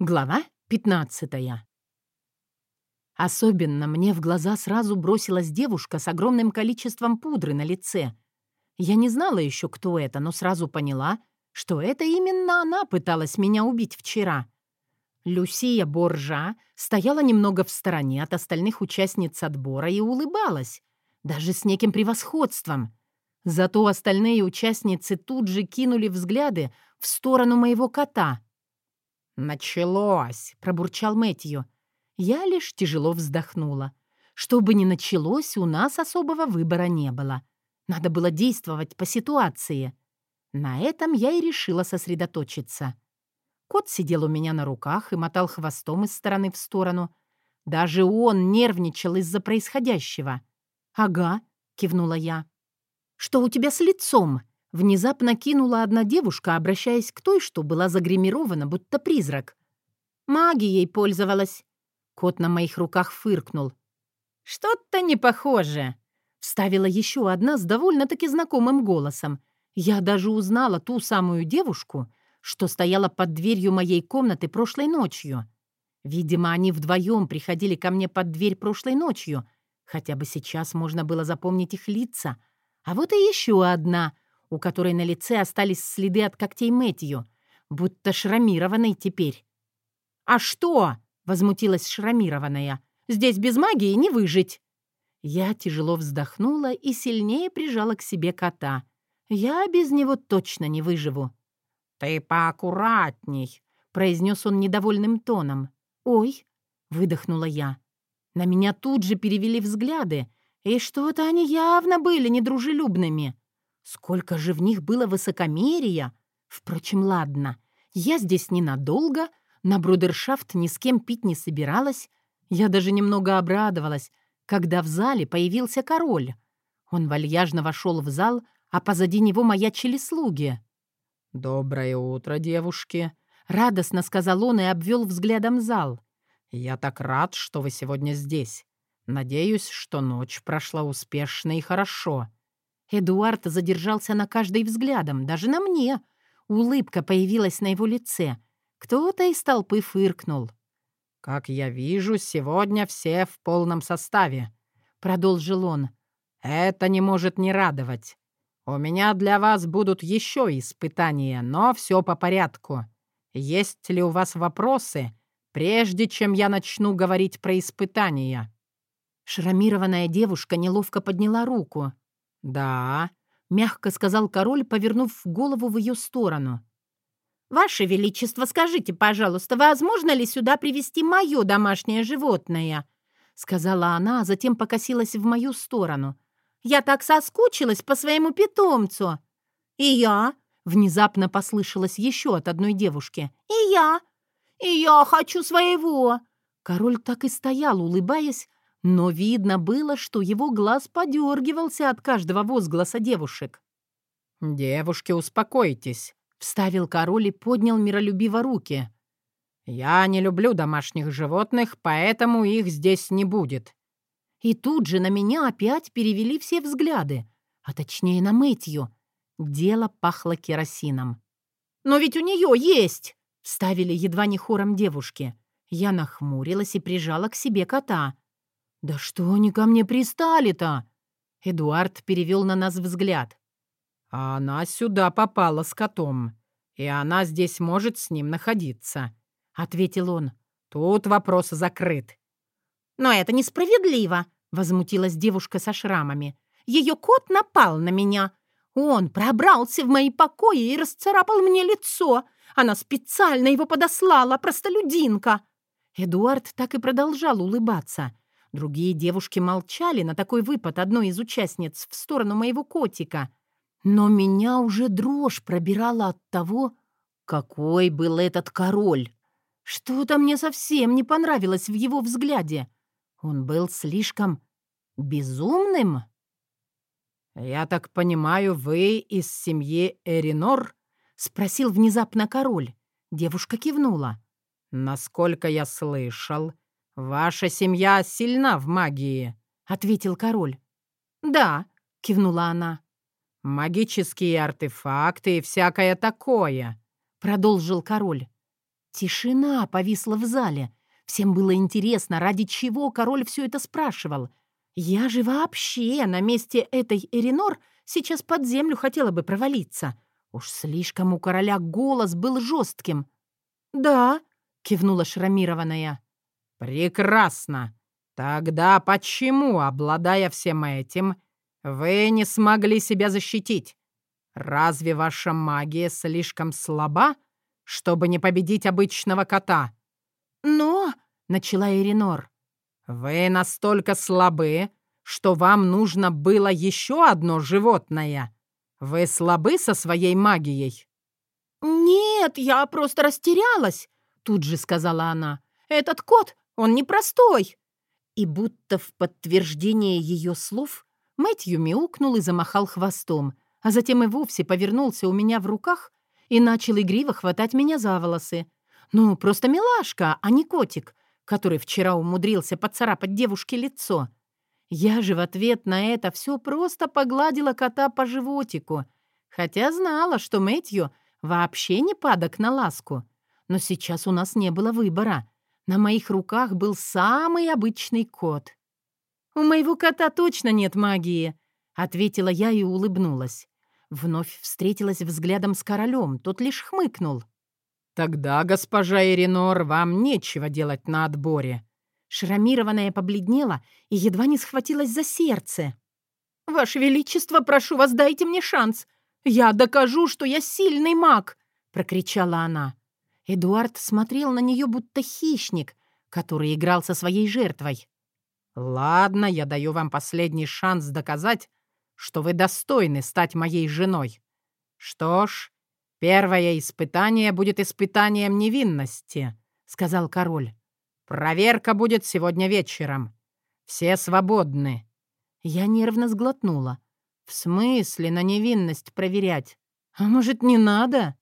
Глава 15 Особенно мне в глаза сразу бросилась девушка с огромным количеством пудры на лице. Я не знала еще, кто это, но сразу поняла, что это именно она пыталась меня убить вчера. Люсия Боржа стояла немного в стороне от остальных участниц отбора и улыбалась, даже с неким превосходством. Зато остальные участницы тут же кинули взгляды в сторону моего кота — «Началось!» — пробурчал Мэтью. Я лишь тяжело вздохнула. Что бы ни началось, у нас особого выбора не было. Надо было действовать по ситуации. На этом я и решила сосредоточиться. Кот сидел у меня на руках и мотал хвостом из стороны в сторону. Даже он нервничал из-за происходящего. «Ага», — кивнула я. «Что у тебя с лицом?» Внезапно кинула одна девушка, обращаясь к той, что была загримирована, будто призрак. Магией пользовалась. Кот на моих руках фыркнул. «Что-то не похоже», — вставила еще одна с довольно-таки знакомым голосом. Я даже узнала ту самую девушку, что стояла под дверью моей комнаты прошлой ночью. Видимо, они вдвоем приходили ко мне под дверь прошлой ночью. Хотя бы сейчас можно было запомнить их лица. А вот и еще одна — у которой на лице остались следы от когтей Мэтью, будто шрамированной теперь. «А что?» — возмутилась шрамированная. «Здесь без магии не выжить!» Я тяжело вздохнула и сильнее прижала к себе кота. Я без него точно не выживу. «Ты поаккуратней», — произнес он недовольным тоном. «Ой», — выдохнула я. На меня тут же перевели взгляды, и что-то они явно были недружелюбными. Сколько же в них было высокомерия! Впрочем, ладно, я здесь ненадолго, на брудершафт ни с кем пить не собиралась. Я даже немного обрадовалась, когда в зале появился король. Он вальяжно вошел в зал, а позади него маячили слуги. «Доброе утро, девушки!» — радостно сказал он и обвел взглядом зал. «Я так рад, что вы сегодня здесь. Надеюсь, что ночь прошла успешно и хорошо. Эдуард задержался на каждой взглядом, даже на мне. Улыбка появилась на его лице. Кто-то из толпы фыркнул. «Как я вижу, сегодня все в полном составе», — продолжил он. «Это не может не радовать. У меня для вас будут еще испытания, но все по порядку. Есть ли у вас вопросы, прежде чем я начну говорить про испытания?» Шрамированная девушка неловко подняла руку. «Да», — мягко сказал король, повернув голову в ее сторону. «Ваше Величество, скажите, пожалуйста, возможно ли сюда привести мое домашнее животное?» — сказала она, а затем покосилась в мою сторону. «Я так соскучилась по своему питомцу!» «И я!» — внезапно послышалось еще от одной девушки. «И я! И я хочу своего!» Король так и стоял, улыбаясь, но видно было, что его глаз подергивался от каждого возгласа девушек. «Девушки, успокойтесь», — вставил король и поднял миролюбиво руки. «Я не люблю домашних животных, поэтому их здесь не будет». И тут же на меня опять перевели все взгляды, а точнее на Мэтью. Дело пахло керосином. «Но ведь у нее есть!» — вставили едва не хором девушки. Я нахмурилась и прижала к себе кота — «Да что они ко мне пристали-то?» Эдуард перевел на нас взгляд. «А она сюда попала с котом, и она здесь может с ним находиться», — ответил он. «Тут вопрос закрыт». «Но это несправедливо», — возмутилась девушка со шрамами. «Ее кот напал на меня. Он пробрался в мои покои и расцарапал мне лицо. Она специально его подослала, простолюдинка». Эдуард так и продолжал улыбаться — Другие девушки молчали на такой выпад одной из участниц в сторону моего котика. Но меня уже дрожь пробирала от того, какой был этот король. Что-то мне совсем не понравилось в его взгляде. Он был слишком безумным. «Я так понимаю, вы из семьи Эринор?» — спросил внезапно король. Девушка кивнула. «Насколько я слышал, «Ваша семья сильна в магии», — ответил король. «Да», — кивнула она. «Магические артефакты и всякое такое», — продолжил король. Тишина повисла в зале. Всем было интересно, ради чего король все это спрашивал. Я же вообще на месте этой Эринор сейчас под землю хотела бы провалиться. Уж слишком у короля голос был жестким. «Да», — кивнула шрамированная. «Прекрасно. Тогда почему, обладая всем этим, вы не смогли себя защитить? Разве ваша магия слишком слаба, чтобы не победить обычного кота?» «Но...» — начала Эринор. «Вы настолько слабы, что вам нужно было еще одно животное. Вы слабы со своей магией?» «Нет, я просто растерялась», — тут же сказала она. «Этот кот, он непростой». И будто в подтверждение ее слов Мэтью мяукнул и замахал хвостом, а затем и вовсе повернулся у меня в руках и начал игриво хватать меня за волосы. Ну, просто милашка, а не котик, который вчера умудрился поцарапать девушке лицо. Я же в ответ на это все просто погладила кота по животику, хотя знала, что Мэтью вообще не падок на ласку. Но сейчас у нас не было выбора. На моих руках был самый обычный кот. «У моего кота точно нет магии», — ответила я и улыбнулась. Вновь встретилась взглядом с королем, тот лишь хмыкнул. «Тогда, госпожа Иринор, вам нечего делать на отборе». Шрамированная побледнела и едва не схватилась за сердце. «Ваше Величество, прошу вас, дайте мне шанс. Я докажу, что я сильный маг!» — прокричала она. Эдуард смотрел на нее, будто хищник, который играл со своей жертвой. «Ладно, я даю вам последний шанс доказать, что вы достойны стать моей женой. Что ж, первое испытание будет испытанием невинности», — сказал король. «Проверка будет сегодня вечером. Все свободны». Я нервно сглотнула. «В смысле на невинность проверять? А может, не надо?»